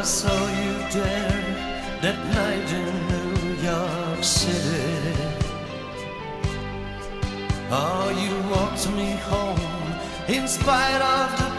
I saw you there that night in New York City. Oh, you walked me home in spite of the